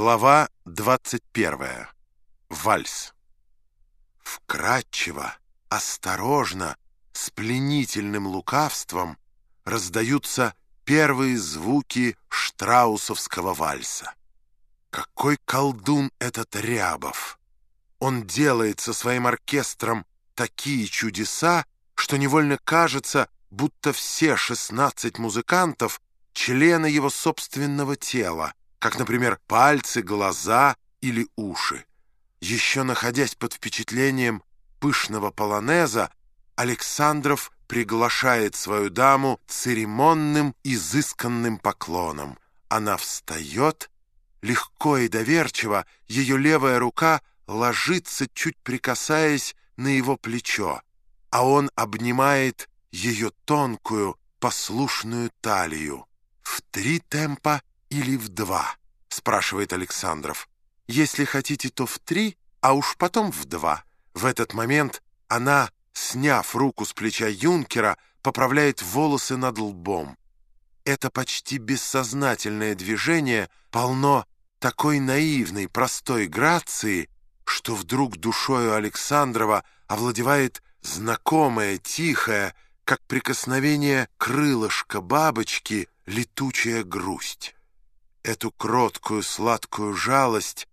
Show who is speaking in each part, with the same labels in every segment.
Speaker 1: Глава 21. Вальс. Вкратчиво, осторожно, с пленительным лукавством раздаются первые звуки штраусовского вальса. Какой колдун этот Рябов! Он делает со своим оркестром такие чудеса, что невольно кажется, будто все 16 музыкантов — члены его собственного тела, как, например, пальцы, глаза или уши. Еще находясь под впечатлением пышного полонеза, Александров приглашает свою даму церемонным, изысканным поклоном. Она встает, легко и доверчиво, ее левая рука ложится, чуть прикасаясь на его плечо, а он обнимает ее тонкую, послушную талию. В три темпа или в два?» — спрашивает Александров. «Если хотите, то в три, а уж потом в два». В этот момент она, сняв руку с плеча юнкера, поправляет волосы над лбом. Это почти бессознательное движение полно такой наивной, простой грации, что вдруг душою Александрова овладевает знакомая, тихая, как прикосновение крылышка бабочки, летучая грусть. Эту кроткую, сладкую жалость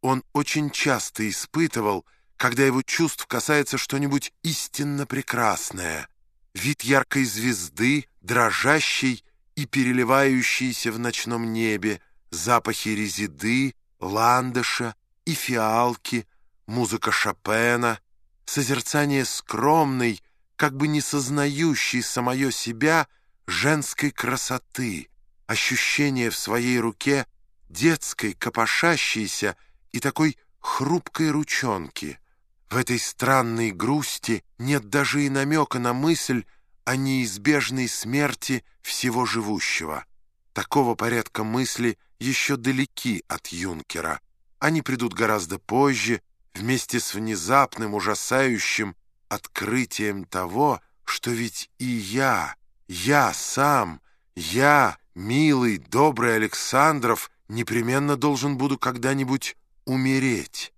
Speaker 1: он очень часто испытывал, когда его чувств касается что-нибудь истинно прекрасное. Вид яркой звезды, дрожащей и переливающейся в ночном небе, запахи резиды, ландыша и фиалки, музыка Шопена, созерцание скромной, как бы не сознающей самое себя, женской красоты — ощущение в своей руке детской, копошащейся и такой хрупкой ручонки. В этой странной грусти нет даже и намека на мысль о неизбежной смерти всего живущего. Такого порядка мысли еще далеки от юнкера. Они придут гораздо позже, вместе с внезапным, ужасающим открытием того, что ведь и я, я сам, я милый, добрый Александров непременно должен буду когда-нибудь умереть,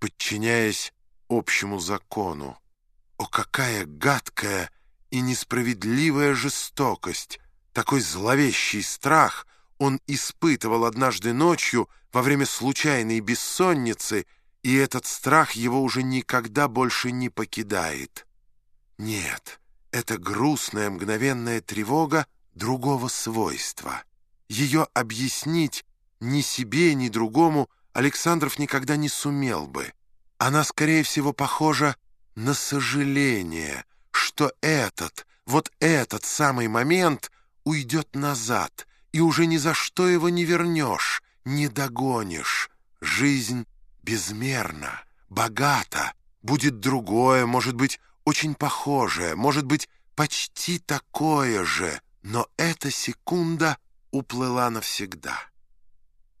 Speaker 1: подчиняясь общему закону. О, какая гадкая и несправедливая жестокость! Такой зловещий страх он испытывал однажды ночью во время случайной бессонницы, и этот страх его уже никогда больше не покидает. Нет, эта грустная мгновенная тревога другого свойства. Ее объяснить ни себе, ни другому Александров никогда не сумел бы. Она, скорее всего, похожа на сожаление, что этот, вот этот самый момент уйдет назад, и уже ни за что его не вернешь, не догонишь. Жизнь безмерна, богата, будет другое, может быть, очень похожее, может быть, почти такое же, но эта секунда уплыла навсегда.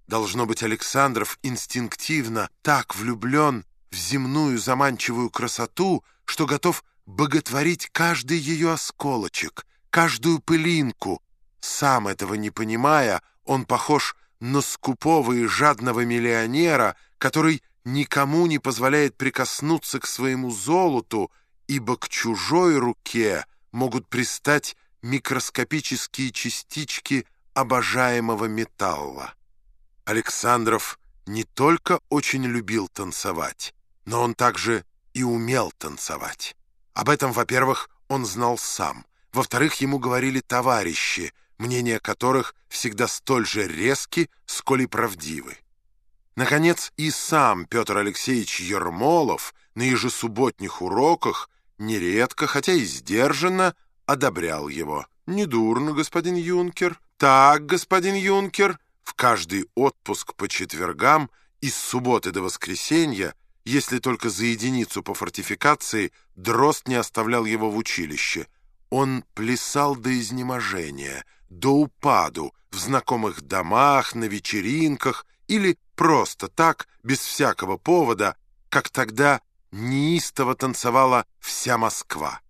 Speaker 1: Должно быть, Александров инстинктивно так влюблен в земную заманчивую красоту, что готов боготворить каждый ее осколочек, каждую пылинку. Сам этого не понимая, он похож на скупого и жадного миллионера, который никому не позволяет прикоснуться к своему золоту, ибо к чужой руке могут пристать микроскопические частички обожаемого металла. Александров не только очень любил танцевать, но он также и умел танцевать. Об этом, во-первых, он знал сам. Во-вторых, ему говорили товарищи, мнения которых всегда столь же резки, сколь и правдивы. Наконец, и сам Петр Алексеевич Ермолов на ежесубботних уроках нередко, хотя и сдержанно, одобрял его. «Недурно, господин юнкер». «Так, господин юнкер». В каждый отпуск по четвергам из субботы до воскресенья, если только за единицу по фортификации, Дрозд не оставлял его в училище. Он плясал до изнеможения, до упаду, в знакомых домах, на вечеринках или просто так, без всякого повода, как тогда неистово танцевала вся Москва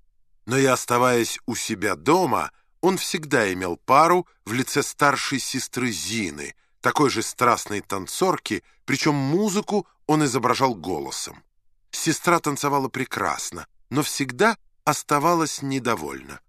Speaker 1: но и оставаясь у себя дома, он всегда имел пару в лице старшей сестры Зины, такой же страстной танцорки, причем музыку он изображал голосом. Сестра танцевала прекрасно, но всегда оставалась недовольна.